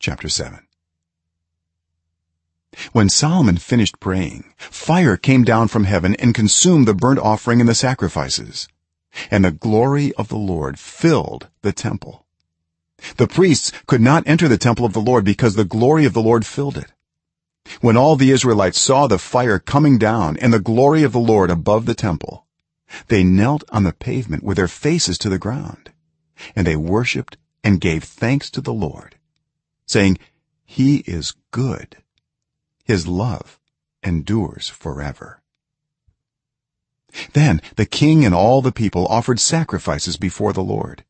chapter 7 when solomon finished praying fire came down from heaven and consumed the burnt offering and the sacrifices. And the glory of the lord filled the temple. The priests could not enter the temple of the lord because the glory of the lord filled it. When all the israelites saw the fire coming down and the glory of the lord above the temple they knelt on the pavement with their faces to the ground. And they worshipped and gave thanks to the lord saying he is good. His love endures forever. Then the king and all the people offered sacrifices before the lord.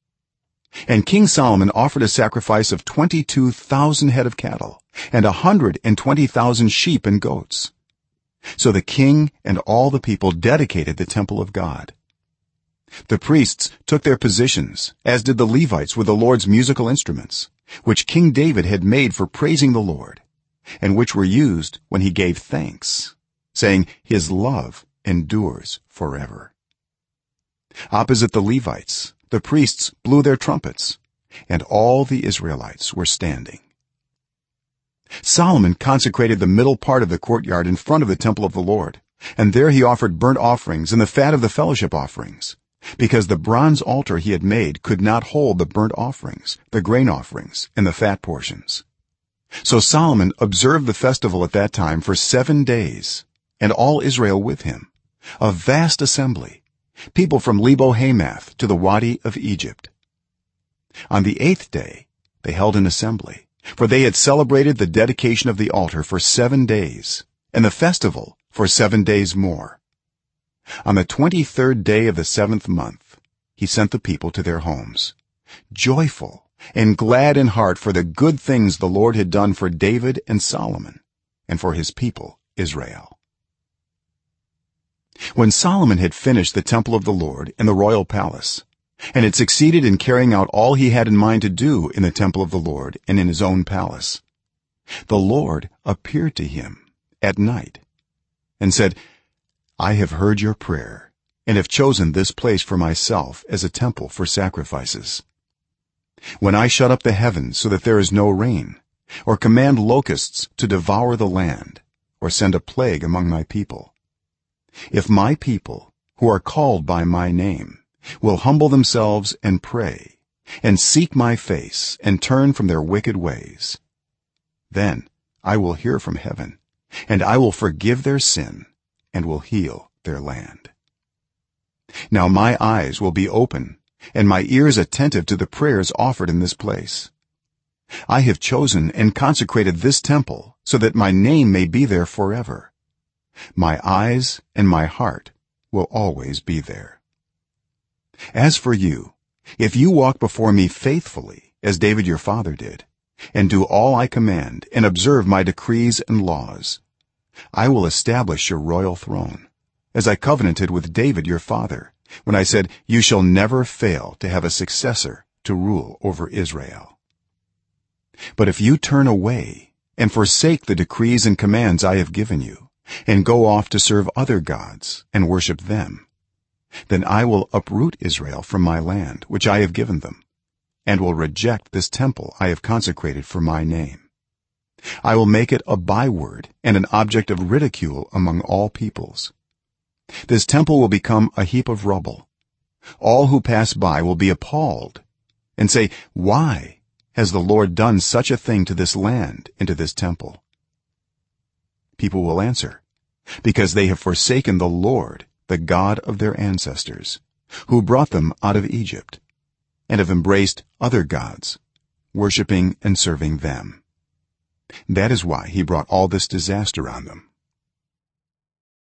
And king solomon offered a sacrifice of 22000 head of cattle and a 120000 sheep and goats. So the king and all the people dedicated the temple of god. The priests took their positions as did the levites with the lord's musical instruments which king david had made for praising the lord and which were used when he gave thanks saying his love endures forever. Opposite the levites the priests blew their trumpets and all the israelites were standing. Solomon consecrated the middle part of the courtyard in front of the temple of the lord and there he offered burnt offerings and the fat of the fellowship offerings because the bronze altar he had made could not hold the burnt offerings the grain offerings and the fat portions. So solomon observed the festival at that time for 7 days and all israel with him a vast assembly people from lebo hamath to the wadi of egypt. On the 8th day they held an assembly for they had celebrated the dedication of the altar for 7 days and the festival for 7 days more on the 23rd day of the 7th month he sent the people to their homes joyful and glad in heart for the good things the lord had done for david and solomon and for his people israel. When solomon had finished the temple of the lord and the royal palace and had succeeded in carrying out all he had in mind to do in the temple of the lord and in his own palace the lord appeared to him at night and said i have heard your prayer and have chosen this place for myself as a temple for sacrifices. When i shut up the heavens so that there is no rain or command locusts to devour the land or send a plague among my people if my people who are called by my name will humble themselves and pray and seek my face and turn from their wicked ways then i will hear from heaven and i will forgive their sin and will heal their land. Now my eyes will be open and my ears attentive to the prayers offered in this place. I have chosen and consecrated this temple so that my name may be there forever. My eyes and my heart will always be there. As for you if you walk before me faithfully as david your father did and do all i command and observe my decrees and laws i will establish your royal throne as i covenanted with david your father when i said you shall never fail to have a successor to rule over israel. But if you turn away and forsake the decrees and commands i have given you and go off to serve other gods and worship them then i will uproot israel from my land which i have given them and will reject this temple i have consecrated for my name i will make it a byword and an object of ridicule among all peoples. This temple will become a heap of rubble. All who pass by will be appalled and say why has the lord done such a thing to this land and to this temple? People will answer because they have forsaken the lord the god of their ancestors who brought them out of egypt and have embraced other gods worshipping and serving them that is why he brought all this disaster on them